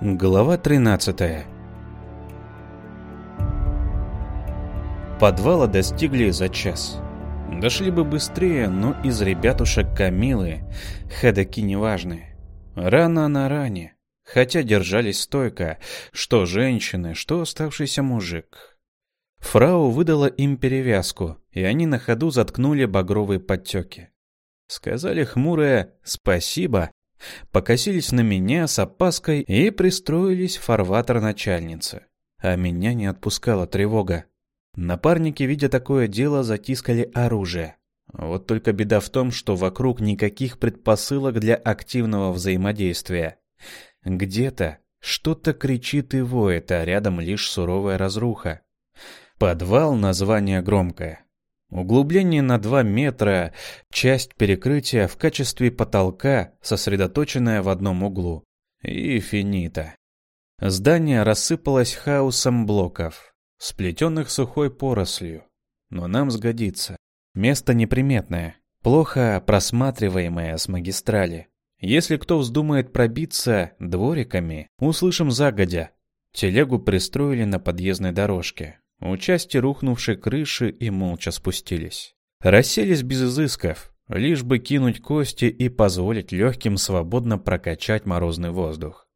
Глава 13 Подвала достигли за час. Дошли бы быстрее, но из ребятушек Камилы ходоки неважные. Рано на ране, хотя держались стойко, что женщины, что оставшийся мужик. Фрау выдала им перевязку, и они на ходу заткнули багровые подтеки. Сказали хмурое «спасибо», покосились на меня с опаской и пристроились в фарватер начальницы. А меня не отпускала тревога. Напарники, видя такое дело, затискали оружие. Вот только беда в том, что вокруг никаких предпосылок для активного взаимодействия. Где-то что-то кричит и воет, а рядом лишь суровая разруха. Подвал — название громкое. Углубление на 2 метра, часть перекрытия в качестве потолка, сосредоточенная в одном углу. И финита. Здание рассыпалось хаосом блоков сплетенных сухой порослью. Но нам сгодится. Место неприметное, плохо просматриваемое с магистрали. Если кто вздумает пробиться двориками, услышим загодя. Телегу пристроили на подъездной дорожке. У части рухнувшей крыши и молча спустились. Расселись без изысков, лишь бы кинуть кости и позволить легким свободно прокачать морозный воздух.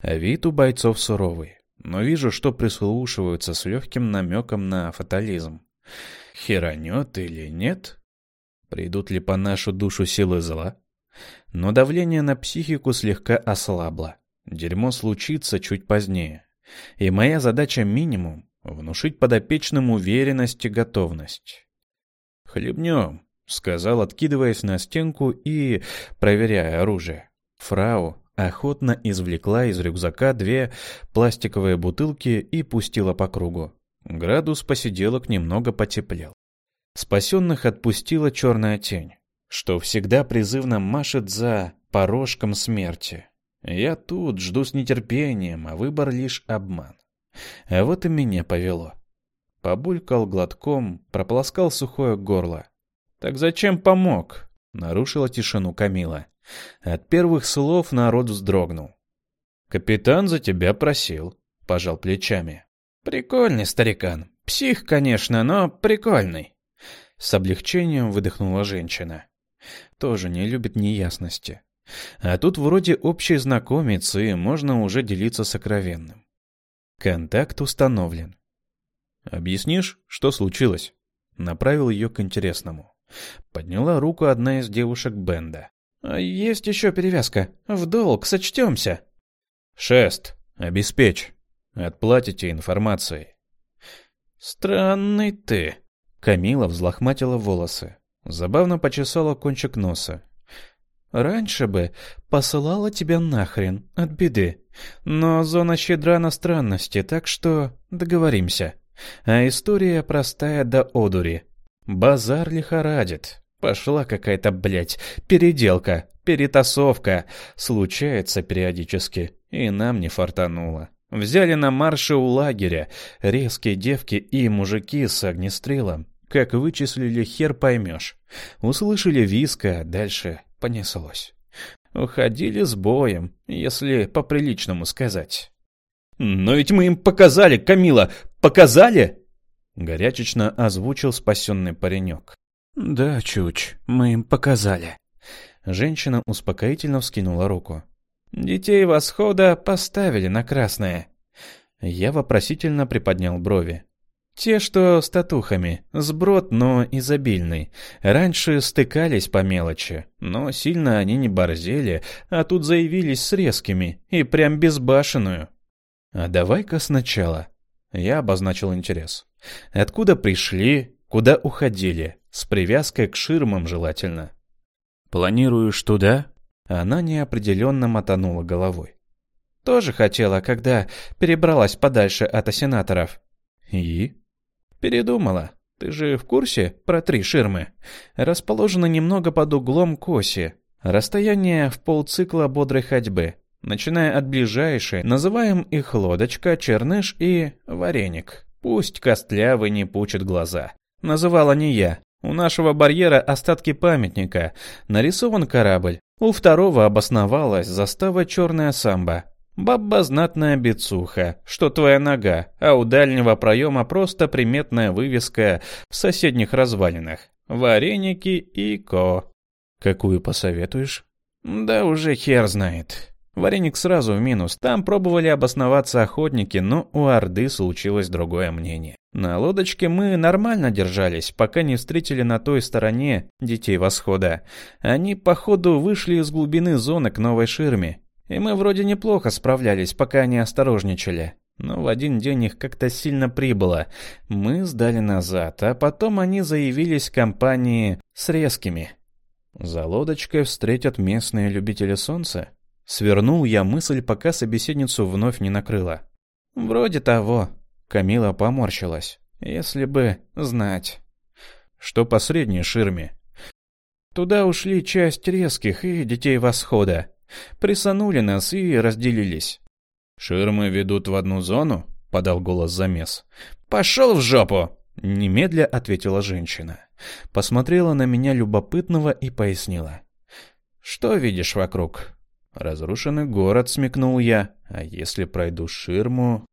Вид у бойцов суровый но вижу, что прислушиваются с легким намеком на фатализм. Херанет или нет? Придут ли по нашу душу силы зла? Но давление на психику слегка ослабло. Дерьмо случится чуть позднее. И моя задача минимум — внушить подопечным уверенность и готовность. «Хлебнем», — сказал, откидываясь на стенку и проверяя оружие. Фрау охотно извлекла из рюкзака две пластиковые бутылки и пустила по кругу. Градус посиделок немного потеплел. Спасенных отпустила черная тень, что всегда призывно машет за порожком смерти. Я тут жду с нетерпением, а выбор лишь обман. А вот и меня повело. Побулькал глотком, прополоскал сухое горло. «Так зачем помог?» — нарушила тишину Камила. От первых слов народ вздрогнул. «Капитан за тебя просил», — пожал плечами. «Прикольный старикан. Псих, конечно, но прикольный». С облегчением выдохнула женщина. Тоже не любит неясности. А тут вроде общий знакомец, и можно уже делиться сокровенным. Контакт установлен. «Объяснишь, что случилось?» Направил ее к интересному. Подняла руку одна из девушек Бенда. А «Есть еще перевязка. В долг сочтемся». «Шест, обеспечь. Отплатите информацией». «Странный ты». Камила взлохматила волосы. Забавно почесала кончик носа. «Раньше бы посылала тебя нахрен, от беды. Но зона щедра на странности, так что договоримся. А история простая до одури. Базар лихорадит, Пошла какая-то, блядь, переделка, перетасовка. Случается периодически, и нам не фартануло. Взяли на марше у лагеря резкие девки и мужики с огнестрелом. Как вычислили, хер поймешь. Услышали виска, дальше понеслось. Уходили с боем, если по-приличному сказать. «Но ведь мы им показали, Камила, показали!» Горячечно озвучил спасенный паренек. «Да, Чуч, мы им показали». Женщина успокоительно вскинула руку. «Детей восхода поставили на красное». Я вопросительно приподнял брови. «Те, что с татухами, сброд, но изобильный. Раньше стыкались по мелочи, но сильно они не борзели, а тут заявились с резкими и прям безбашенную». «А давай-ка сначала». Я обозначил интерес. «Откуда пришли? Куда уходили?» С привязкой к ширмам желательно. «Планируешь туда?» Она неопределенно мотанула головой. «Тоже хотела, когда перебралась подальше от осенаторов». «И?» «Передумала. Ты же в курсе про три ширмы? Расположены немного под углом к оси. Расстояние в полцикла бодрой ходьбы. Начиная от ближайшей, называем их лодочка, черныш и вареник. Пусть костлявый не пучит глаза. Называла не я, у нашего барьера остатки памятника. Нарисован корабль. У второго обосновалась застава «Черная самба». Баба знатная бицуха, что твоя нога, а у дальнего проема просто приметная вывеска в соседних развалинах. Вареники и ко. Какую посоветуешь? Да уже хер знает. Вареник сразу в минус. Там пробовали обосноваться охотники, но у Орды случилось другое мнение. На лодочке мы нормально держались, пока не встретили на той стороне детей восхода. Они, походу, вышли из глубины зоны к новой ширме. И мы вроде неплохо справлялись, пока они осторожничали. Но в один день их как-то сильно прибыло. Мы сдали назад, а потом они заявились компании с резкими. За лодочкой встретят местные любители солнца? Свернул я мысль, пока собеседницу вновь не накрыла. «Вроде того». Камила поморщилась. «Если бы знать». «Что по средней ширме?» «Туда ушли часть резких и детей восхода. Присанули нас и разделились». «Ширмы ведут в одну зону?» — подал голос замес. «Пошел в жопу!» — немедля ответила женщина. Посмотрела на меня любопытного и пояснила. «Что видишь вокруг?» Разрушенный город, смекнул я. А если пройду ширму...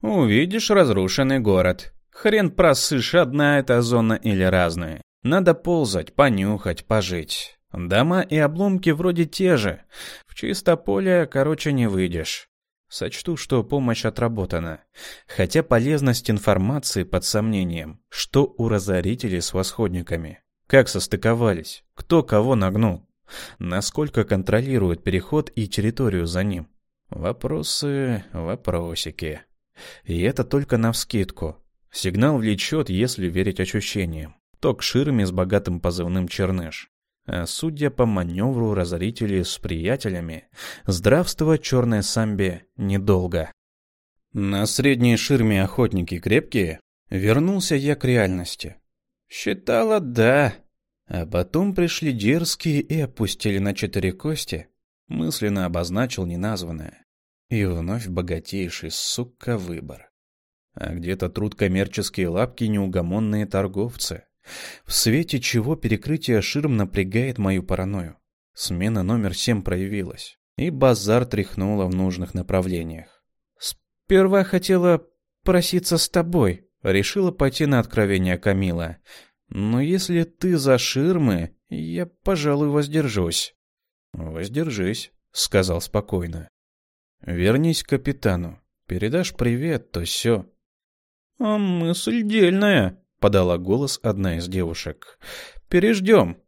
Увидишь разрушенный город. Хрен просышь, одна эта зона или разные. Надо ползать, понюхать, пожить. Дома и обломки вроде те же. В чисто поле, короче, не выйдешь. Сочту, что помощь отработана. Хотя полезность информации под сомнением. Что у разорителей с восходниками? Как состыковались? Кто кого нагнул? Насколько контролирует переход и территорию за ним? Вопросы, вопросики. И это только навскидку. Сигнал влечет, если верить ощущениям. То к ширме с богатым позывным «Черныш». А судя по маневру разорителей с приятелями, здравствовать черной самбе недолго. На средней ширме охотники крепкие? Вернулся я к реальности. Считала, да, а потом пришли дерзкие и опустили на четыре кости, мысленно обозначил неназванное. И вновь богатейший, сука, выбор. А где-то труд коммерческие лапки неугомонные торговцы. В свете чего перекрытие ширм напрягает мою паранойю. Смена номер семь проявилась, и базар тряхнула в нужных направлениях. «Сперва хотела проситься с тобой», — решила пойти на откровение Камила. Но если ты за ширмы, я, пожалуй, воздержусь. Воздержись, сказал спокойно. Вернись к капитану. Передашь привет, то все. А мысль дельная, подала голос одна из девушек. Переждем.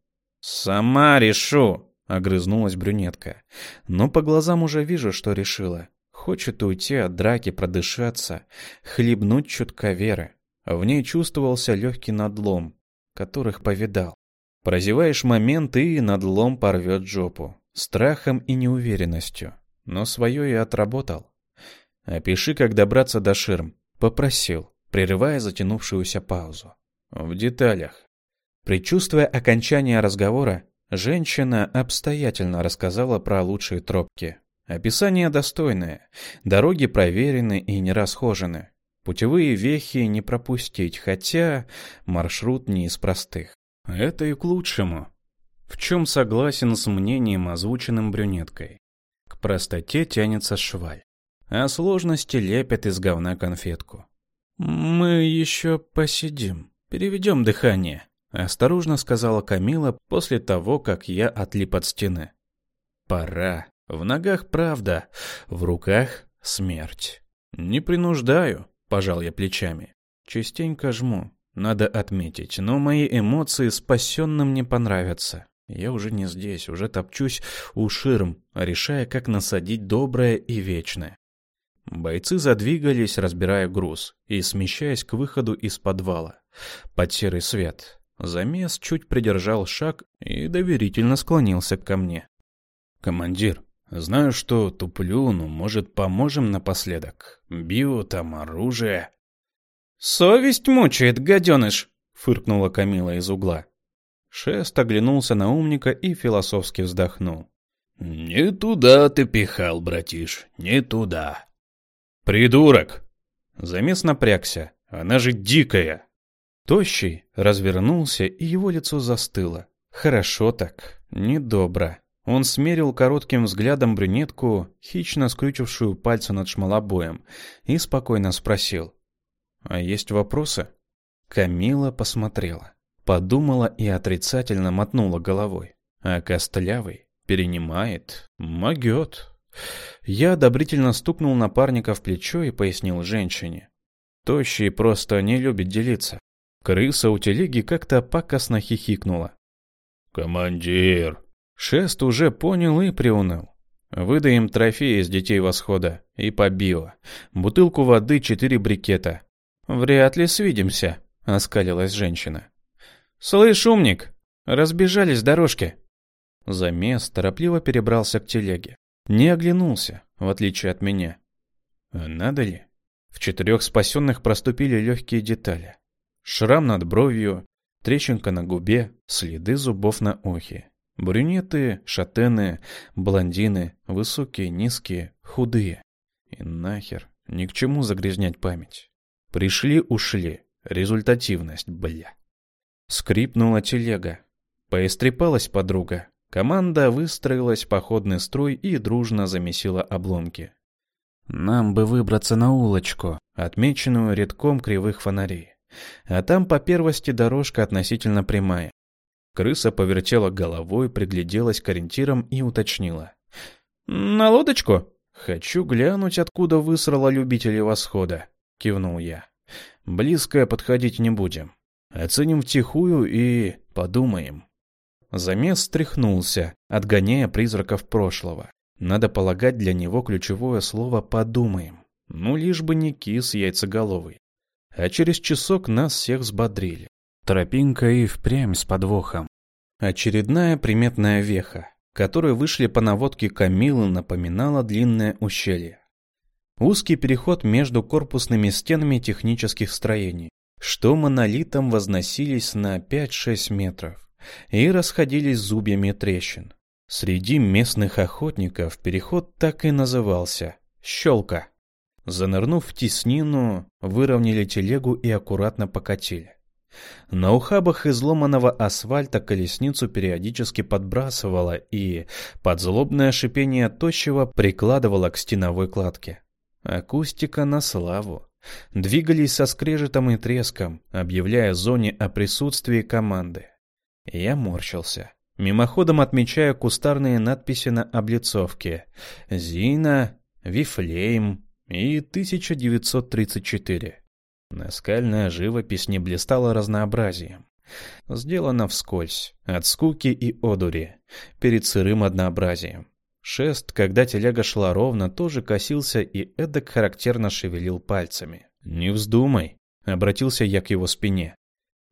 Сама решу, огрызнулась брюнетка. Но по глазам уже вижу, что решила. Хочет уйти от драки, продышаться, хлебнуть чутка веры. В ней чувствовался легкий надлом, которых повидал. Прозеваешь момент и надлом порвет жопу. Страхом и неуверенностью. Но свое и отработал. Опиши, как добраться до ширм. Попросил, прерывая затянувшуюся паузу. В деталях. Предчувствуя окончания разговора, женщина обстоятельно рассказала про лучшие тропки. Описание достойное, дороги проверены и не расхожены. Путевые вехи не пропустить, хотя маршрут не из простых. Это и к лучшему. В чем согласен с мнением, озвученным брюнеткой. К простоте тянется шваль, а сложности лепят из говна конфетку. «Мы еще посидим, переведем дыхание», — осторожно сказала Камила после того, как я отлип от стены. «Пора. В ногах правда, в руках смерть. Не принуждаю, Пожал я плечами. Частенько жму, надо отметить, но мои эмоции спасенным не понравятся. Я уже не здесь, уже топчусь у ширм, решая, как насадить доброе и вечное. Бойцы задвигались, разбирая груз, и смещаясь к выходу из подвала. Под серый свет. Замес чуть придержал шаг и доверительно склонился ко мне. «Командир, Знаю, что туплю, но, может, поможем напоследок? Био там, оружие. «Совесть мучает, гаденыш!» — фыркнула Камила из угла. Шест оглянулся на умника и философски вздохнул. «Не туда ты пихал, братиш, не туда». «Придурок!» Замес напрягся. «Она же дикая!» Тощий развернулся, и его лицо застыло. «Хорошо так, недобро. Он смерил коротким взглядом брюнетку, хищно скрючившую пальцы над шмалобоем, и спокойно спросил. «А есть вопросы?» Камила посмотрела, подумала и отрицательно мотнула головой. А Костлявый перенимает, могет. Я одобрительно стукнул напарника в плечо и пояснил женщине. Тощий просто не любит делиться. Крыса у телеги как-то пакостно хихикнула. «Командир!» Шест уже понял и приуныл. Выдаем трофеи из детей восхода и побила. Бутылку воды, четыре брикета. Вряд ли свидимся, оскалилась женщина. Слышь, умник, разбежались дорожки. Замес торопливо перебрался к телеге. Не оглянулся, в отличие от меня. А надо ли? В четырех спасенных проступили легкие детали. Шрам над бровью, трещинка на губе, следы зубов на ухе. Брюнеты, шатены, блондины, высокие, низкие, худые. И нахер, ни к чему загрязнять память. Пришли-ушли. Результативность, бля. Скрипнула телега. Поистрепалась подруга. Команда выстроилась в походный строй и дружно замесила обломки. Нам бы выбраться на улочку, отмеченную редком кривых фонарей. А там по первости дорожка относительно прямая. Крыса повертела головой, пригляделась к ориентирам и уточнила. «На лодочку?» «Хочу глянуть, откуда высрала любители восхода», — кивнул я. «Близко подходить не будем. Оценим втихую и подумаем». Замес стряхнулся, отгоняя призраков прошлого. Надо полагать для него ключевое слово «подумаем». Ну, лишь бы не кис яйцеголовый. А через часок нас всех взбодрили. Тропинка и впрямь с подвохом. Очередная приметная веха, которой вышли по наводке Камилы, напоминала длинное ущелье. Узкий переход между корпусными стенами технических строений, что монолитом возносились на 5-6 метров и расходились зубьями трещин. Среди местных охотников переход так и назывался — «щелка». Занырнув в теснину, выровняли телегу и аккуратно покатили. На ухабах изломанного асфальта колесницу периодически подбрасывало и, под злобное шипение тощего, прикладывало к стеновой кладке. Акустика на славу. Двигались со скрежетом и треском, объявляя зоне о присутствии команды. Я морщился, мимоходом отмечая кустарные надписи на облицовке «Зина», «Вифлейм» и «1934». Наскальная живопись не блистала разнообразием. Сделана вскользь, от скуки и одури, перед сырым однообразием. Шест, когда телега шла ровно, тоже косился и эдак характерно шевелил пальцами. «Не вздумай», — обратился я к его спине.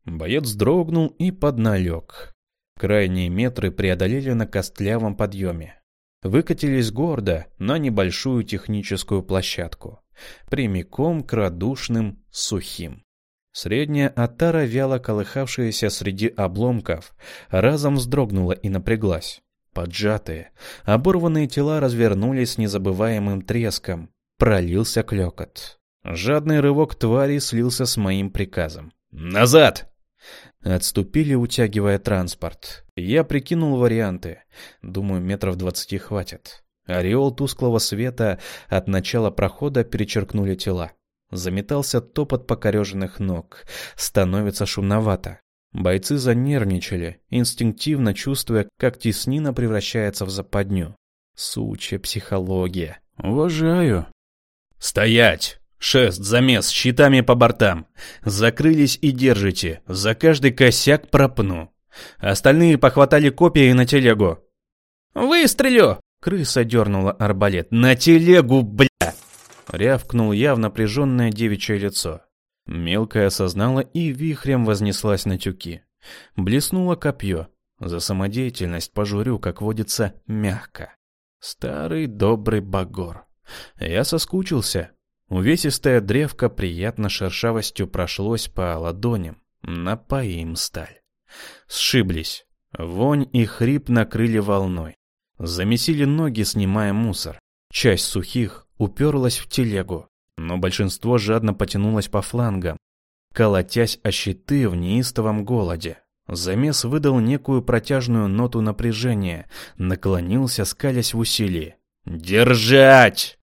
Боец дрогнул и подналег. Крайние метры преодолели на костлявом подъеме. Выкатились гордо на небольшую техническую площадку прямиком к радушным сухим. Средняя отара, вяло колыхавшаяся среди обломков, разом вздрогнула и напряглась. Поджатые, оборванные тела развернулись с незабываемым треском. Пролился клекот. Жадный рывок твари слился с моим приказом. «Назад!» Отступили, утягивая транспорт. Я прикинул варианты. Думаю, метров двадцати хватит. Ореол тусклого света от начала прохода перечеркнули тела. Заметался топот покореженных ног. Становится шумновато. Бойцы занервничали, инстинктивно чувствуя, как теснина превращается в западню. Сучья психология. Уважаю. «Стоять! Шест, замес, щитами по бортам. Закрылись и держите. За каждый косяк пропну. Остальные похватали копии на телегу. «Выстрелю!» Крыса дернула арбалет. «На телегу, бля!» Рявкнул я в напряженное девичье лицо. Мелкая осознала и вихрем вознеслась на тюки. Блеснуло копье. За самодеятельность пожурю, как водится, мягко. Старый добрый багор. Я соскучился. Увесистая древка приятно шершавостью прошлось по ладоням. Напоим сталь. Сшиблись. Вонь и хрип накрыли волной. Замесили ноги, снимая мусор. Часть сухих уперлась в телегу, но большинство жадно потянулось по флангам, колотясь о щиты в неистовом голоде. Замес выдал некую протяжную ноту напряжения, наклонился, скалясь в усилии. «Держать!»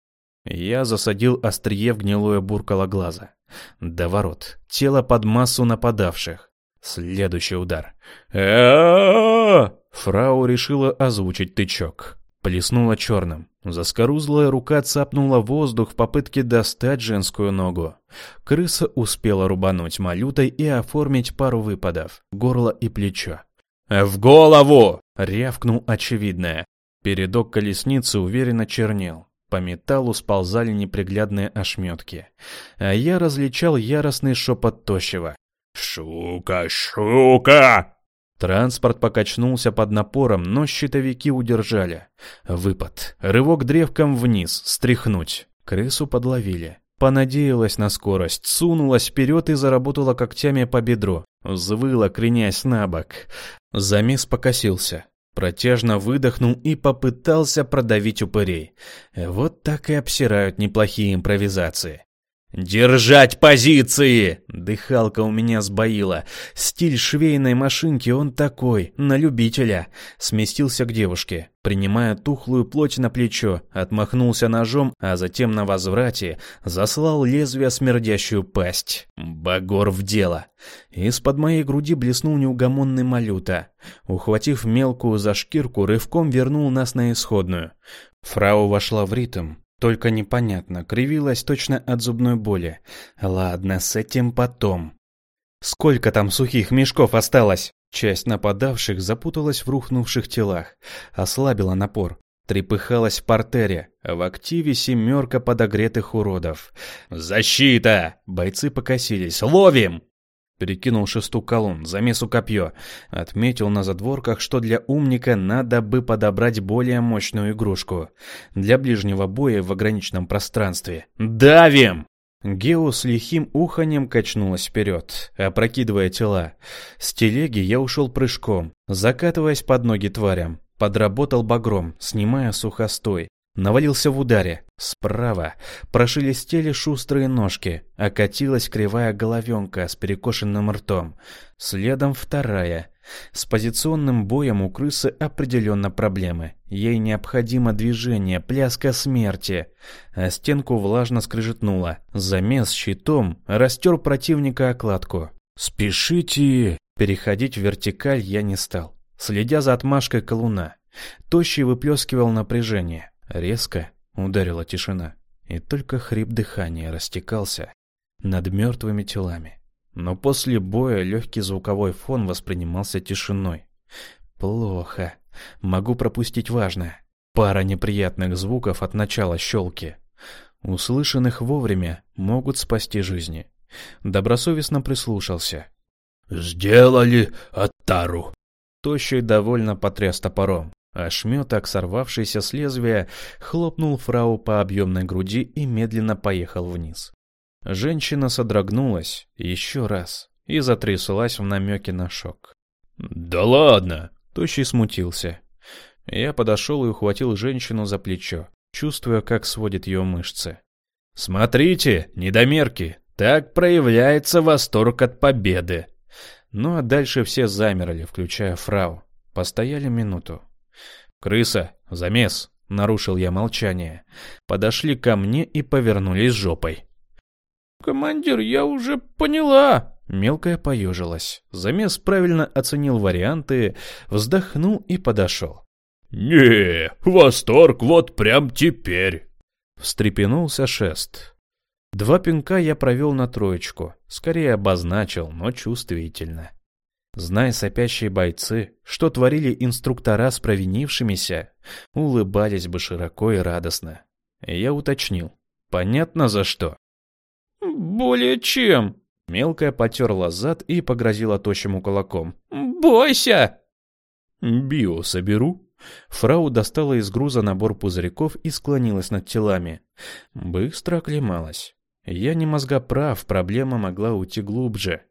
Я засадил острие в гнилое буркало глаза. До ворот. Тело под массу нападавших. Следующий удар. Фрау решила озвучить тычок. Плеснула черным. Заскорузлая рука цапнула воздух в попытке достать женскую ногу. Крыса успела рубануть малютой и оформить пару выпадов. Горло и плечо. «В голову!» — рявкнул очевидное. Передок колесницы уверенно чернел. По металлу сползали неприглядные ошметки. А я различал яростный шепот тощего. «Шука, шука!» Транспорт покачнулся под напором, но щитовики удержали. Выпад. Рывок древком вниз, стряхнуть. Крысу подловили. Понадеялась на скорость, сунулась вперед и заработала когтями по бедру. Взвыла, кренясь на бок. Замес покосился. Протяжно выдохнул и попытался продавить упырей. Вот так и обсирают неплохие импровизации. «Держать позиции!» Дыхалка у меня сбоила. Стиль швейной машинки он такой, на любителя. Сместился к девушке, принимая тухлую плоть на плечо, отмахнулся ножом, а затем на возврате заслал лезвие смердящую пасть. Багор в дело. Из-под моей груди блеснул неугомонный малюта. Ухватив мелкую за шкирку, рывком вернул нас на исходную. Фрау вошла в ритм, только непонятно, кривилась точно от зубной боли. Ладно, с этим потом. Сколько там сухих мешков осталось? Часть нападавших запуталась в рухнувших телах, ослабила напор. Трепыхалась в портере, в активе семерка подогретых уродов. «Защита!» Бойцы покосились. «Ловим!» Перекинул шесту колонн, замесу копье. Отметил на задворках, что для умника надо бы подобрать более мощную игрушку. Для ближнего боя в ограниченном пространстве. «Давим!» Гео с лихим уханем качнулась вперед, опрокидывая тела. С телеги я ушел прыжком, закатываясь под ноги тварям. Подработал багром, снимая сухостой. Навалился в ударе. Справа прошелестели шустрые ножки, окатилась кривая головенка с перекошенным ртом. Следом вторая. С позиционным боем у крысы определенно проблемы. Ей необходимо движение, пляска смерти. А стенку влажно скрежетнуло. Замес щитом растер противника окладку. «Спешите!» Переходить в вертикаль я не стал, следя за отмашкой колуна. Тощий выплескивал напряжение. Резко ударила тишина, и только хрип дыхания растекался над мертвыми телами. Но после боя легкий звуковой фон воспринимался тишиной. Плохо. Могу пропустить важное. Пара неприятных звуков от начала щелки. Услышанных вовремя могут спасти жизни. Добросовестно прислушался. «Сделали Аттару!» Тощий довольно потряс топором. Ошметок, сорвавшийся с лезвия, хлопнул фрау по объемной груди и медленно поехал вниз. Женщина содрогнулась еще раз и затряслась в намеке на шок. «Да ладно!» — Тощий смутился. Я подошел и ухватил женщину за плечо, чувствуя, как сводит ее мышцы. «Смотрите, недомерки! Так проявляется восторг от победы!» Ну а дальше все замерли, включая фрау. Постояли минуту. «Крыса! Замес!» — нарушил я молчание. Подошли ко мне и повернулись жопой. «Командир, я уже поняла!» Мелкая поежилась. Замес правильно оценил варианты, вздохнул и подошел. «Не, восторг вот прям теперь!» Встрепенулся шест. Два пинка я провел на троечку, скорее обозначил, но чувствительно. Зная сопящие бойцы, что творили инструктора с провинившимися, улыбались бы широко и радостно. Я уточнил. Понятно за что? «Более чем!» Мелкая потерла зад и погрозила тощему кулаком. «Бойся!» «Био соберу?» Фрау достала из груза набор пузырьков и склонилась над телами. Быстро оклемалась. Я не мозгоправ, проблема могла уйти глубже.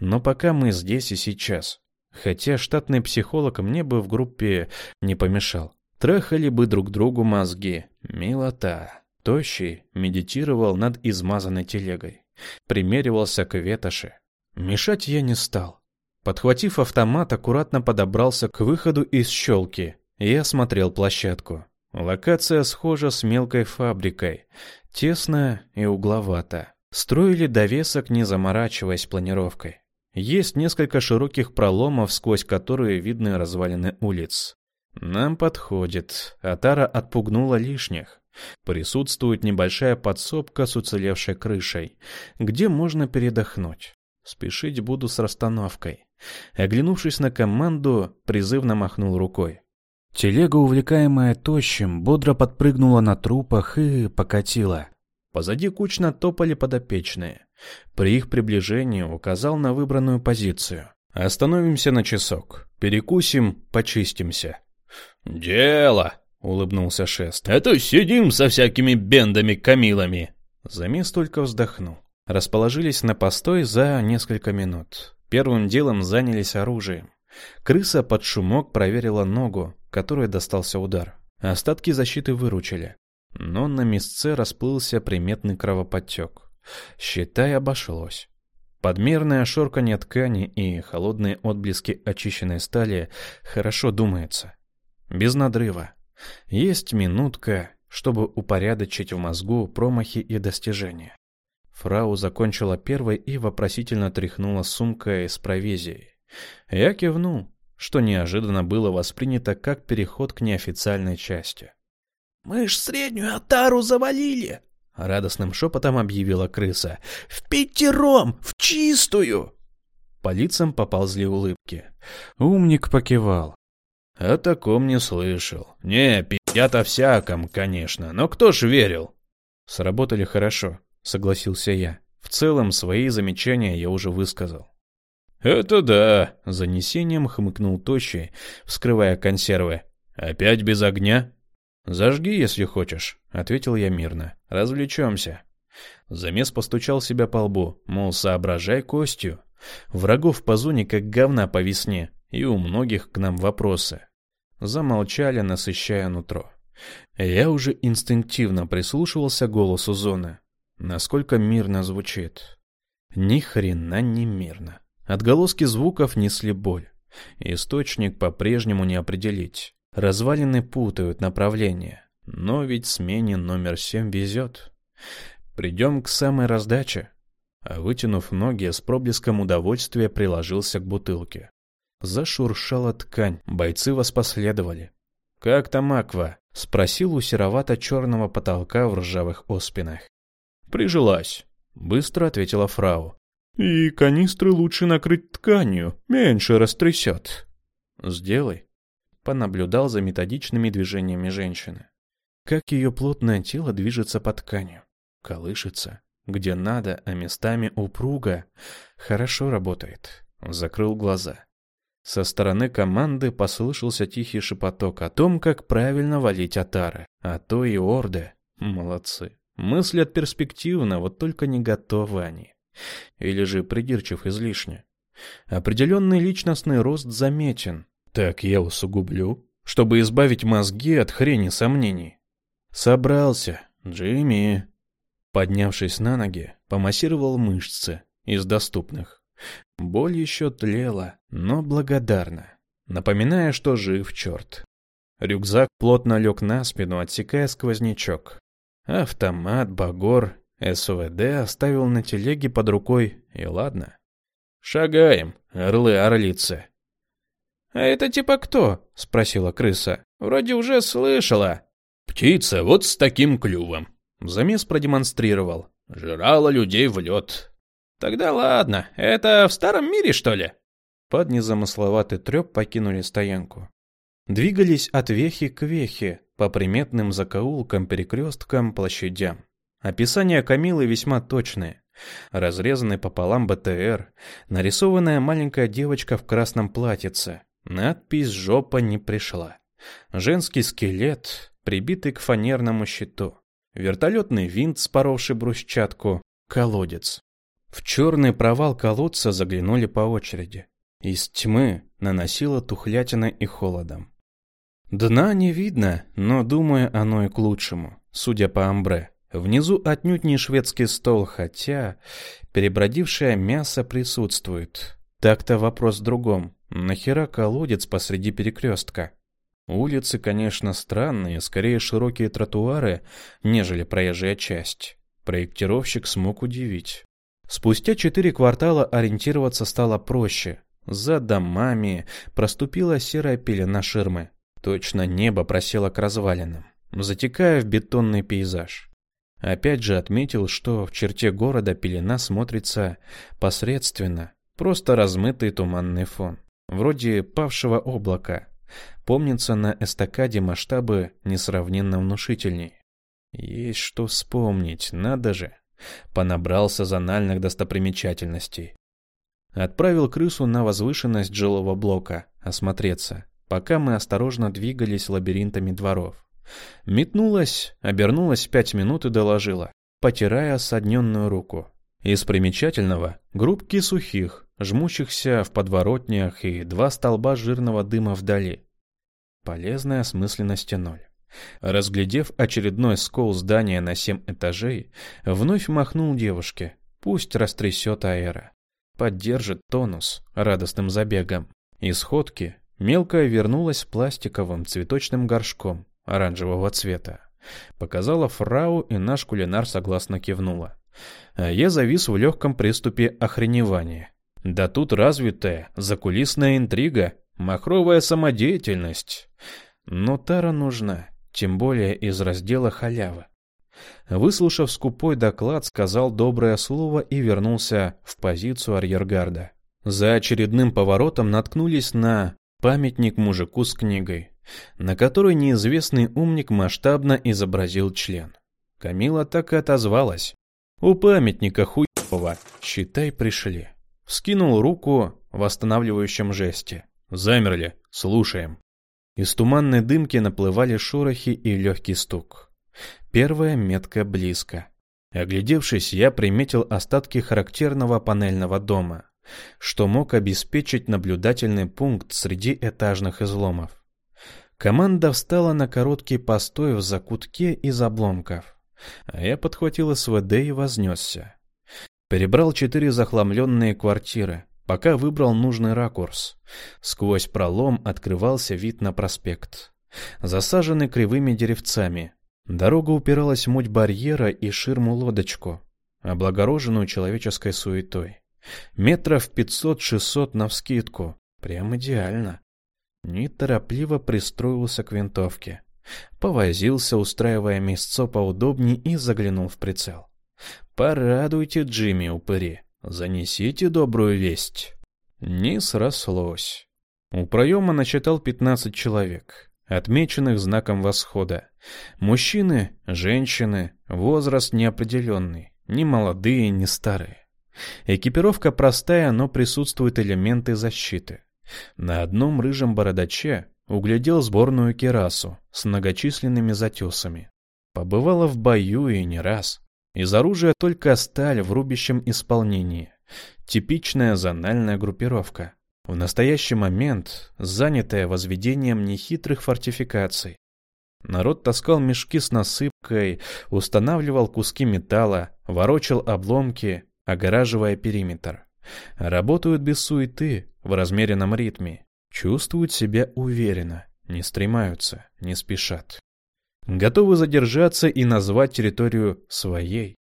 Но пока мы здесь и сейчас. Хотя штатный психолог мне бы в группе не помешал. Трахали бы друг другу мозги. Милота. Тощий медитировал над измазанной телегой. Примеривался к ветоши. Мешать я не стал. Подхватив автомат, аккуратно подобрался к выходу из щелки и осмотрел площадку. Локация схожа с мелкой фабрикой, тесная и угловата. Строили довесок, не заморачиваясь планировкой. Есть несколько широких проломов, сквозь которые видны развалины улиц. Нам подходит. Атара отпугнула лишних. Присутствует небольшая подсобка с уцелевшей крышей, где можно передохнуть. Спешить буду с расстановкой. Оглянувшись на команду, призывно махнул рукой. Телега, увлекаемая тощим, бодро подпрыгнула на трупах и покатила. Позади кучно топали подопечные. При их приближении указал на выбранную позицию. «Остановимся на часок. Перекусим, почистимся». «Дело!» — улыбнулся Шест. «Это сидим со всякими бендами-камилами!» Замес только вздохнул. Расположились на постой за несколько минут. Первым делом занялись оружием. Крыса под шумок проверила ногу, которой достался удар. Остатки защиты выручили. Но на мясце расплылся приметный кровоподтек. Считай, обошлось. Подмерное шорканье ткани и холодные отблески очищенной стали хорошо думается. Без надрыва. Есть минутка, чтобы упорядочить в мозгу промахи и достижения. Фрау закончила первой и вопросительно тряхнула сумкой с провизией. Я кивнул, что неожиданно было воспринято как переход к неофициальной части. «Мы ж среднюю отару завалили!» — радостным шепотом объявила крыса. «В пятером! В чистую!» По лицам поползли улыбки. Умник покивал. О таком не слышал. Не, пи***ят всяком, конечно, но кто ж верил? Сработали хорошо, согласился я. В целом, свои замечания я уже высказал. «Это да», — занесением хмыкнул Тощий, вскрывая консервы. «Опять без огня?» «Зажги, если хочешь», — ответил я мирно. «Развлечемся». Замес постучал себя по лбу, мол, соображай костью. Врагов по зоне как говна по весне, и у многих к нам вопросы. Замолчали, насыщая нутро. Я уже инстинктивно прислушивался к голосу зоны. Насколько мирно звучит. Ни хрена не мирно. Отголоски звуков несли боль. Источник по-прежнему не определить. Развалины путают направление. Но ведь смене номер семь везет. Придем к самой раздаче. А вытянув ноги, с проблеском удовольствия приложился к бутылке. Зашуршала ткань, бойцы воспоследовали. «Как там Аква?» — спросил у серовато-черного потолка в ржавых оспинах. «Прижилась», — быстро ответила фрау. «И канистры лучше накрыть тканью, меньше растрясет». «Сделай», — понаблюдал за методичными движениями женщины. Как ее плотное тело движется по тканью. Колышется. Где надо, а местами упруго. Хорошо работает. Закрыл глаза. Со стороны команды послышался тихий шепоток о том, как правильно валить атары. А то и орды. Молодцы. Мыслят перспективно, вот только не готовы они. Или же придирчив излишне. Определенный личностный рост заметен. Так я усугублю, чтобы избавить мозги от хрени сомнений. Собрался, Джимми. Поднявшись на ноги, помассировал мышцы из доступных. Боль еще тлела, но благодарна, напоминая, что жив черт. Рюкзак плотно лег на спину, отсекая сквознячок. Автомат, багор, СВД оставил на телеге под рукой, и ладно. «Шагаем, орлы-орлицы!» «А это типа кто?» — спросила крыса. «Вроде уже слышала». «Птица вот с таким клювом». Замес продемонстрировал. «Жрала людей в лед. Тогда ладно, это в старом мире, что ли? Под незамысловатый треп покинули стоянку. Двигались от вехи к вехе, по приметным закоулкам, перекресткам, площадям. Описания Камилы весьма точные. Разрезанный пополам БТР, нарисованная маленькая девочка в красном платьице. Надпись «Жопа не пришла». Женский скелет, прибитый к фанерному щиту. Вертолетный винт, споровший брусчатку. Колодец. В черный провал колодца заглянули по очереди. Из тьмы наносило тухлятина и холодом. Дна не видно, но, думаю, оно и к лучшему, судя по амбре. Внизу отнюдь не шведский стол, хотя перебродившее мясо присутствует. Так-то вопрос в другом. Нахера колодец посреди перекрестка? Улицы, конечно, странные, скорее широкие тротуары, нежели проезжая часть. Проектировщик смог удивить. Спустя четыре квартала ориентироваться стало проще. За домами проступила серая пелена ширмы. Точно небо просело к развалинам, затекая в бетонный пейзаж. Опять же отметил, что в черте города пелена смотрится посредственно, просто размытый туманный фон, вроде павшего облака. Помнится на эстакаде масштабы несравненно внушительней. Есть что вспомнить, надо же. Понабрался зональных достопримечательностей. Отправил крысу на возвышенность жилого блока, осмотреться, пока мы осторожно двигались лабиринтами дворов. Метнулась, обернулась пять минут и доложила, потирая содненную руку. Из примечательного — группки сухих, жмущихся в подворотнях и два столба жирного дыма вдали. Полезная осмысленности ноль. Разглядев очередной скол здания на семь этажей, вновь махнул девушке. Пусть растрясет аэро. Поддержит тонус радостным забегом. Из сходки мелкая вернулась пластиковым цветочным горшком оранжевого цвета. Показала фрау, и наш кулинар согласно кивнула. А я завис в легком приступе охреневания. Да тут развитая закулисная интрига, махровая самодеятельность. Но тара нужна тем более из раздела халявы. Выслушав скупой доклад, сказал доброе слово и вернулся в позицию арьергарда. За очередным поворотом наткнулись на памятник мужику с книгой, на которой неизвестный умник масштабно изобразил член. Камила так и отозвалась. «У памятника хуевого, считай, пришли». Скинул руку в восстанавливающем жесте. «Замерли, слушаем». Из туманной дымки наплывали шорохи и легкий стук. Первая метка близко. Оглядевшись, я приметил остатки характерного панельного дома, что мог обеспечить наблюдательный пункт среди этажных изломов. Команда встала на короткий постой в закутке из обломков, а я подхватил СВД и вознесся. Перебрал четыре захламленные квартиры, пока выбрал нужный ракурс. Сквозь пролом открывался вид на проспект, засаженный кривыми деревцами. Дорога упиралась в муть барьера и ширму-лодочку, облагороженную человеческой суетой. Метров пятьсот-шестьсот навскидку. Прям идеально. Неторопливо пристроился к винтовке. Повозился, устраивая место поудобнее и заглянул в прицел. «Порадуйте Джимми, упыри!» Занесите добрую весть. Не срослось. У проема начитал 15 человек, отмеченных знаком восхода. Мужчины, женщины, возраст неопределенный, ни молодые, ни старые. Экипировка простая, но присутствуют элементы защиты. На одном рыжем бородаче углядел сборную керасу с многочисленными затесами. Побывала в бою и не раз. Из оружия только сталь в рубящем исполнении. Типичная зональная группировка. В настоящий момент занятая возведением нехитрых фортификаций. Народ таскал мешки с насыпкой, устанавливал куски металла, ворочал обломки, огораживая периметр. Работают без суеты, в размеренном ритме. Чувствуют себя уверенно, не стремаются, не спешат готовы задержаться и назвать территорию своей.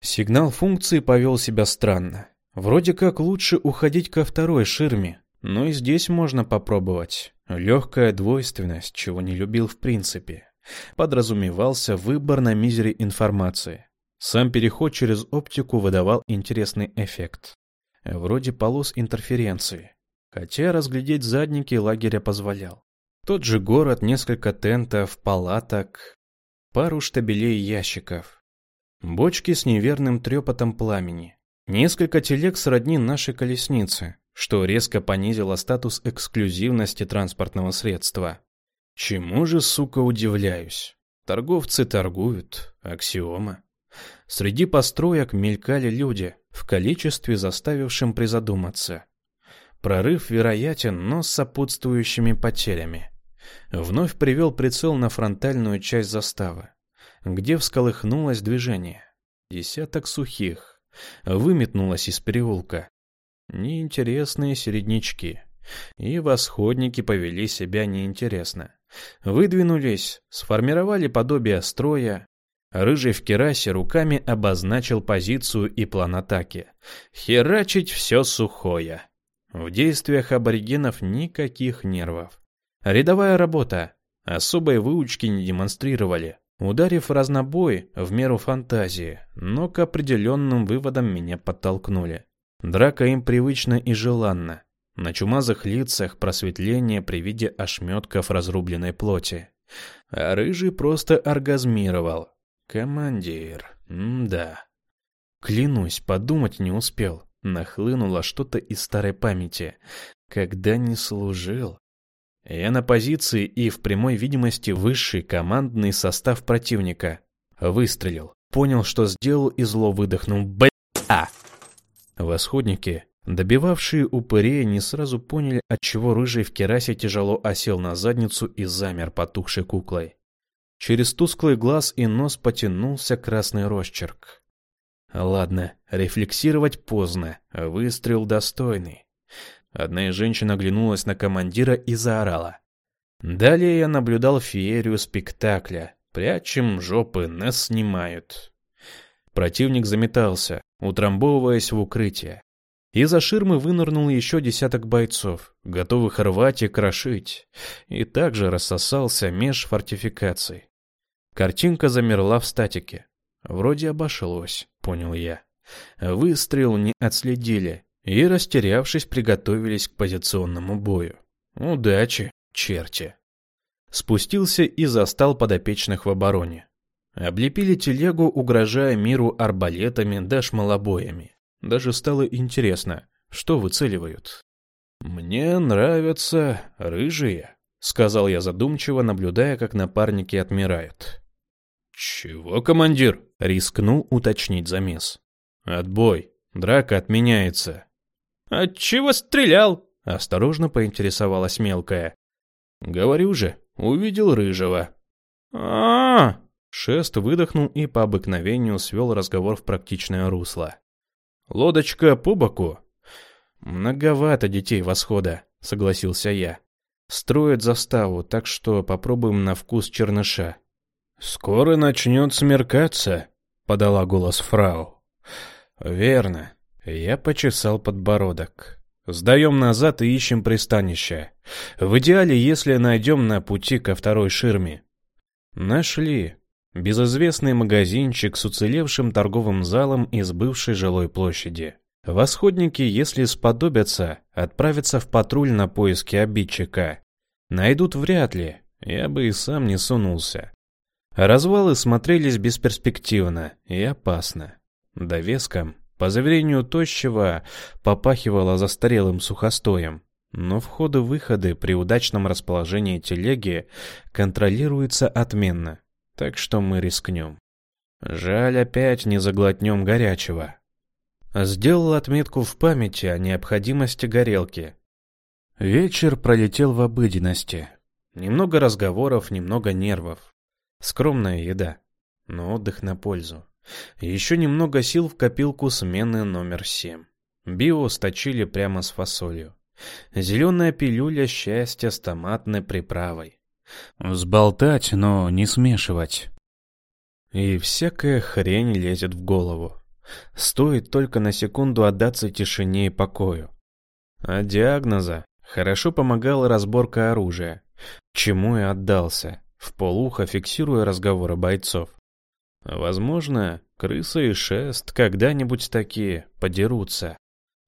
Сигнал функции повел себя странно. Вроде как лучше уходить ко второй ширме, но и здесь можно попробовать. Легкая двойственность, чего не любил в принципе. Подразумевался выбор на мизере информации. Сам переход через оптику выдавал интересный эффект. Вроде полос интерференции. Хотя разглядеть задники лагеря позволял. Тот же город, несколько тентов, палаток, пару штабелей ящиков, бочки с неверным трепотом пламени, несколько телег сродни нашей колесницы, что резко понизило статус эксклюзивности транспортного средства. Чему же, сука, удивляюсь? Торговцы торгуют, аксиома. Среди построек мелькали люди, в количестве заставившим призадуматься. Прорыв вероятен, но с сопутствующими потерями. Вновь привел прицел на фронтальную часть заставы, где всколыхнулось движение. Десяток сухих выметнулось из переулка. неинтересные середнячки. И восходники повели себя неинтересно. Выдвинулись, сформировали подобие строя. Рыжий в керасе руками обозначил позицию и план атаки. Херачить все сухое. В действиях аборигенов никаких нервов. Рядовая работа. Особой выучки не демонстрировали. Ударив разнобой в меру фантазии, но к определенным выводам меня подтолкнули. Драка им привычна и желанна. На чумазых лицах просветление при виде ошметков разрубленной плоти. А рыжий просто оргазмировал. Командир, да. Клянусь, подумать не успел. Нахлынуло что-то из старой памяти. Когда не служил. Я на позиции и в прямой видимости высший командный состав противника. Выстрелил. Понял, что сделал и зло выдохнул. Бля! Восходники, добивавшие упырей, не сразу поняли, отчего рыжий в керасе тяжело осел на задницу и замер потухшей куклой. Через тусклый глаз и нос потянулся красный росчерк. Ладно, рефлексировать поздно, выстрел достойный. Одна из женщин оглянулась на командира и заорала. Далее я наблюдал феерию спектакля. Прячем жопы, нас снимают. Противник заметался, утрамбовываясь в укрытие. Из-за ширмы вынырнул еще десяток бойцов, готовых рвать и крошить, и также рассосался меж фортификаций. Картинка замерла в статике. Вроде обошлось, понял я. Выстрел не отследили, и, растерявшись, приготовились к позиционному бою. Удачи, черти. Спустился и застал подопечных в обороне. Облепили телегу, угрожая миру арбалетами да шмалобоями. Даже стало интересно, что выцеливают. «Мне нравятся рыжие», — сказал я задумчиво, наблюдая, как напарники отмирают. «Чего, командир?» — рискнул уточнить замес. «Отбой. Драка отменяется». «От чего стрелял?» — осторожно поинтересовалась мелкая. «Говорю же, увидел рыжего». А, -а, -а Шест выдохнул и по обыкновению свел разговор в практичное русло. «Лодочка по боку?» «Многовато детей восхода», — согласился я. «Строят заставу, так что попробуем на вкус черныша». «Скоро начнет смеркаться», — подала голос фрау. «Верно». Я почесал подбородок. «Сдаем назад и ищем пристанище. В идеале, если найдем на пути ко второй ширме». Нашли. Безызвестный магазинчик с уцелевшим торговым залом из бывшей жилой площади. Восходники, если сподобятся, отправятся в патруль на поиски обидчика. Найдут вряд ли, я бы и сам не сунулся. Развалы смотрелись бесперспективно и опасно. Довеском, по заверению Тощего, попахивало застарелым сухостоем. Но входы-выходы при удачном расположении телеги контролируются отменно так что мы рискнем. Жаль, опять не заглотнем горячего. Сделал отметку в памяти о необходимости горелки. Вечер пролетел в обыденности. Немного разговоров, немного нервов. Скромная еда, но отдых на пользу. Еще немного сил в копилку смены номер семь. Био сточили прямо с фасолью. Зеленая пилюля счастья с томатной приправой. Взболтать, но не смешивать. И всякая хрень лезет в голову. Стоит только на секунду отдаться тишине и покою. А диагноза хорошо помогала разборка оружия, чему и отдался, в полухо фиксируя разговоры бойцов. Возможно, крыса и шест когда-нибудь такие подерутся.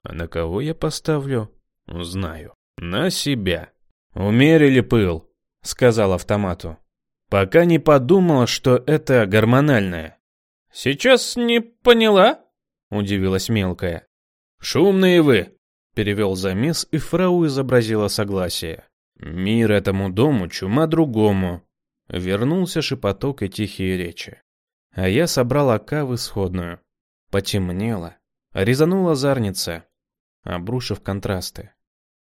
А на кого я поставлю? Знаю. На себя. Умерили пыл, — сказал автомату. «Пока не подумал, что это гормональное». «Сейчас не поняла?» — удивилась мелкая. «Шумные вы!» — перевел замес, и фрау изобразила согласие. «Мир этому дому, чума другому!» Вернулся шепоток и тихие речи. А я собрал ока в исходную. Потемнело. Резанула зарница, обрушив контрасты.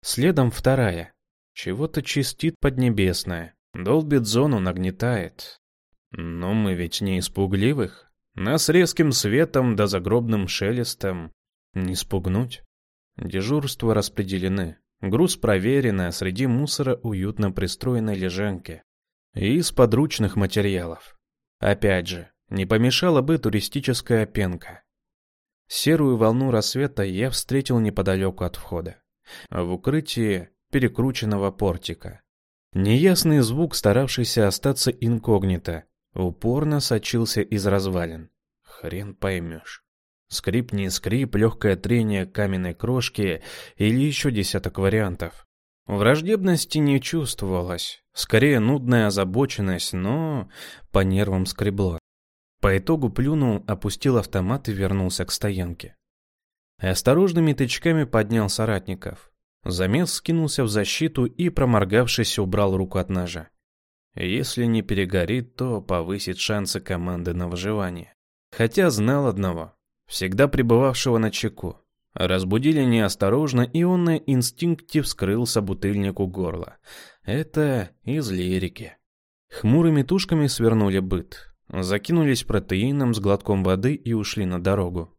Следом вторая. Чего-то чистит Поднебесное, долбит зону, нагнетает. Но мы ведь не испугливых. Нас резким светом да загробным шелестом не спугнуть. Дежурства распределены. Груз проверен, а среди мусора уютно пристроены лежанки. Из подручных материалов. Опять же, не помешала бы туристическая пенка. Серую волну рассвета я встретил неподалеку от входа. В укрытии перекрученного портика. Неясный звук, старавшийся остаться инкогнито, упорно сочился из развалин. Хрен поймешь. Скрип не скрип, легкое трение каменной крошки или еще десяток вариантов. Враждебности не чувствовалось, скорее нудная озабоченность, но по нервам скребло. По итогу плюнул, опустил автомат и вернулся к стоянке. Осторожными тычками поднял соратников. Замес скинулся в защиту и, проморгавшись, убрал руку от ножа. Если не перегорит, то повысит шансы команды на выживание. Хотя знал одного всегда пребывавшего на чеку. Разбудили неосторожно, и он на инстинкте вскрылся бутыльнику горла. Это из лирики. Хмурыми тушками свернули быт. Закинулись протеином с глотком воды и ушли на дорогу.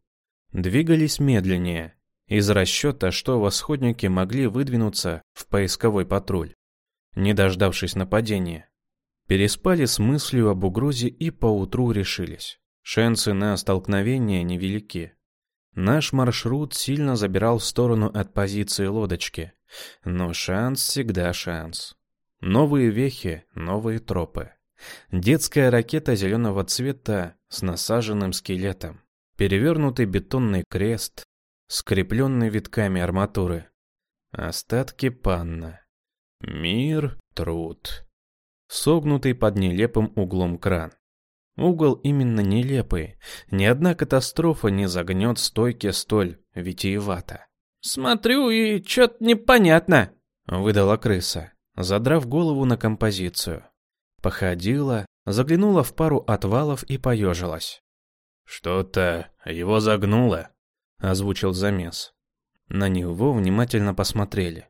Двигались медленнее, из расчета, что восходники могли выдвинуться в поисковой патруль, не дождавшись нападения. Переспали с мыслью об угрозе и поутру решились. Шансы на столкновение невелики. Наш маршрут сильно забирал в сторону от позиции лодочки, но шанс всегда шанс. Новые вехи, новые тропы. Детская ракета зеленого цвета с насаженным скелетом, перевернутый бетонный крест, скрепленный витками арматуры. Остатки панна. Мир, труд. Согнутый под нелепым углом кран. Угол именно нелепый. Ни одна катастрофа не загнет стойки столь витиевато. «Смотрю, и чё-то непонятно», — выдала крыса, задрав голову на композицию. Походила, заглянула в пару отвалов и поежилась. «Что-то его загнуло», — озвучил замес. На него внимательно посмотрели.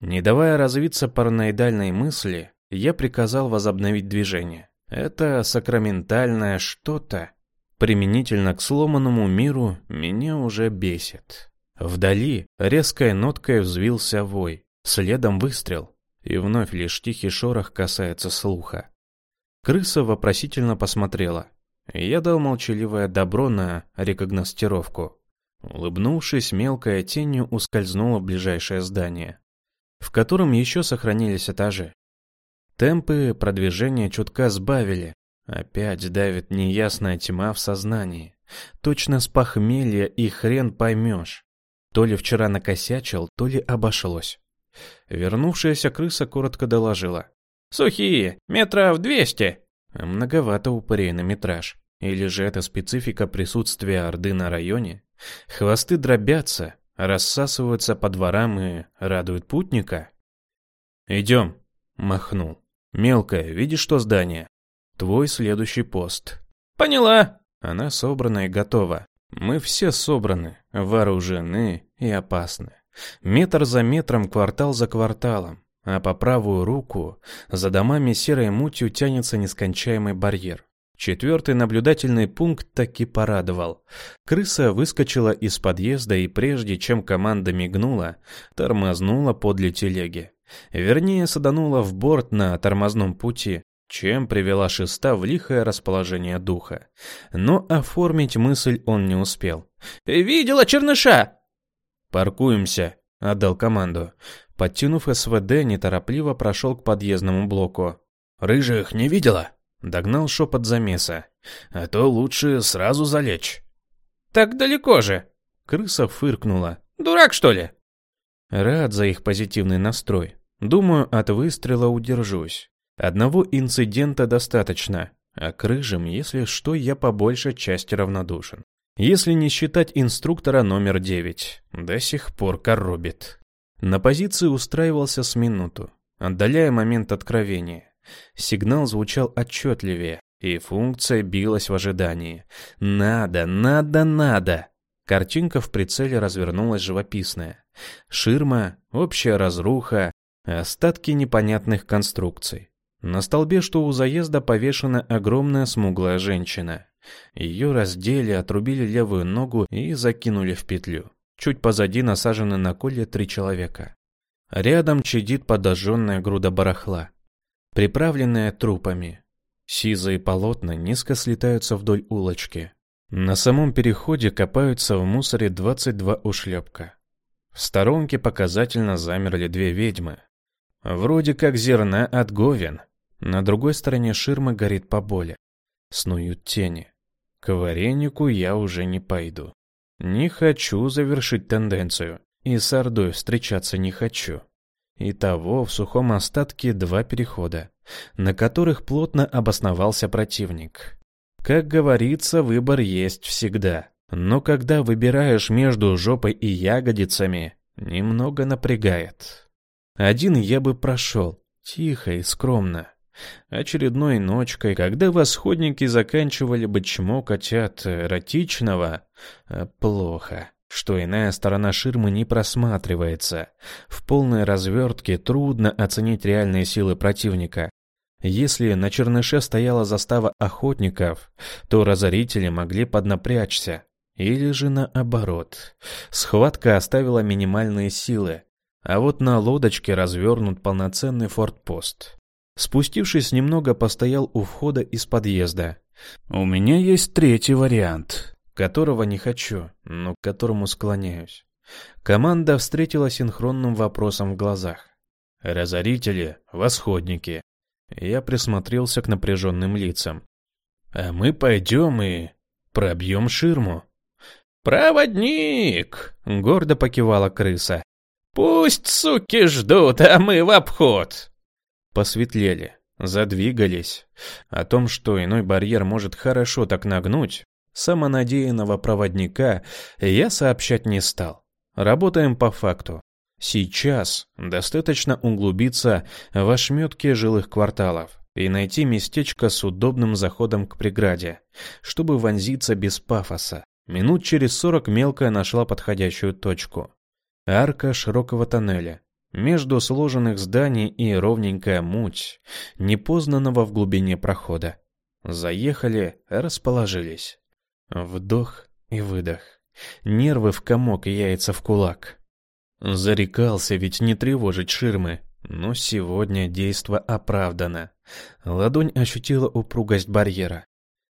Не давая развиться параноидальной мысли, я приказал возобновить движение. Это сакраментальное что-то, применительно к сломанному миру, меня уже бесит. Вдали резкой ноткой взвился вой, следом выстрел, и вновь лишь тихий шорох касается слуха. Крыса вопросительно посмотрела. Я дал молчаливое добро на рекогностировку. Улыбнувшись, мелкая тенью ускользнула в ближайшее здание, в котором еще сохранились этажи. Темпы продвижения чутка сбавили. Опять давит неясная тьма в сознании. Точно с похмелья и хрен поймешь. То ли вчера накосячил, то ли обошлось. Вернувшаяся крыса коротко доложила. «Сухие, метров двести». Многовато упырей на метраж. Или же это специфика присутствия Орды на районе? Хвосты дробятся, рассасываются по дворам и радуют путника? «Идем», — махнул. «Мелкая, видишь, что здание? Твой следующий пост». «Поняла». Она собрана и готова. Мы все собраны, вооружены и опасны. Метр за метром, квартал за кварталом. А по правую руку, за домами серой мутью тянется нескончаемый барьер. Четвертый наблюдательный пункт таки порадовал. Крыса выскочила из подъезда и прежде чем команда мигнула, тормознула подле телеги. Вернее, саданула в борт на тормозном пути, чем привела шеста в лихое расположение духа. Но оформить мысль он не успел. «Видела черныша!» «Паркуемся», — отдал команду. Подтянув СВД, неторопливо прошел к подъездному блоку. «Рыжих не видела?» — догнал шепот замеса. «А то лучше сразу залечь». «Так далеко же!» Крыса фыркнула. «Дурак, что ли?» Рад за их позитивный настрой. Думаю, от выстрела удержусь. Одного инцидента достаточно, а к рыжим, если что, я по большей части равнодушен. Если не считать инструктора номер девять, до сих пор коробит. На позиции устраивался с минуту, отдаляя момент откровения. Сигнал звучал отчетливее, и функция билась в ожидании. «Надо, надо, надо!» Картинка в прицеле развернулась живописная. Ширма, общая разруха, Остатки непонятных конструкций. На столбе, что у заезда, повешена огромная смуглая женщина. Ее раздели, отрубили левую ногу и закинули в петлю. Чуть позади насажены на коле три человека. Рядом чадит подожженная груда барахла, приправленная трупами. Сизые полотна низко слетаются вдоль улочки. На самом переходе копаются в мусоре 22 ушлепка. В сторонке показательно замерли две ведьмы. Вроде как зерна от говен. На другой стороне ширмы горит поболе. Снуют тени. К варенику я уже не пойду. Не хочу завершить тенденцию. И с Ордой встречаться не хочу. Итого в сухом остатке два перехода, на которых плотно обосновался противник. Как говорится, выбор есть всегда. Но когда выбираешь между жопой и ягодицами, немного напрягает. Один я бы прошел, тихо и скромно. Очередной ночкой, когда восходники заканчивали бы чмокать от эротичного, э, плохо что иная сторона ширмы не просматривается. В полной развертке трудно оценить реальные силы противника. Если на черныше стояла застава охотников, то разорители могли поднапрячься. Или же наоборот. Схватка оставила минимальные силы, а вот на лодочке развернут полноценный фортпост. Спустившись немного, постоял у входа из подъезда. У меня есть третий вариант которого не хочу, но к которому склоняюсь. Команда встретила синхронным вопросом в глазах. «Разорители, восходники». Я присмотрелся к напряженным лицам. «А мы пойдем и пробьем ширму». «Проводник!» — гордо покивала крыса. «Пусть суки ждут, а мы в обход!» Посветлели, задвигались. О том, что иной барьер может хорошо так нагнуть, Самонадеянного проводника я сообщать не стал. Работаем по факту. Сейчас достаточно углубиться в ошметки жилых кварталов и найти местечко с удобным заходом к преграде, чтобы вонзиться без пафоса. Минут через сорок мелкая нашла подходящую точку. Арка широкого тоннеля. Между сложенных зданий и ровненькая муть, непознанного в глубине прохода. Заехали, расположились. Вдох и выдох. Нервы в комок и яйца в кулак. Зарекался ведь не тревожить ширмы, но сегодня действо оправдано. Ладонь ощутила упругость барьера.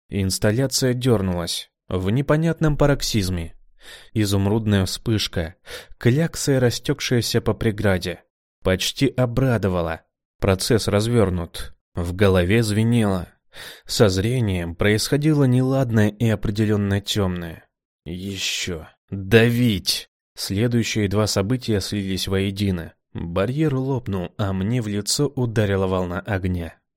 Инсталляция дернулась в непонятном пароксизме. Изумрудная вспышка, кляксой растекшаяся по преграде, почти обрадовала. Процесс развернут. В голове звенело. Со зрением происходило неладное и определенно темное. Еще. Давить! Следующие два события слились воедино. Барьер лопнул, а мне в лицо ударила волна огня.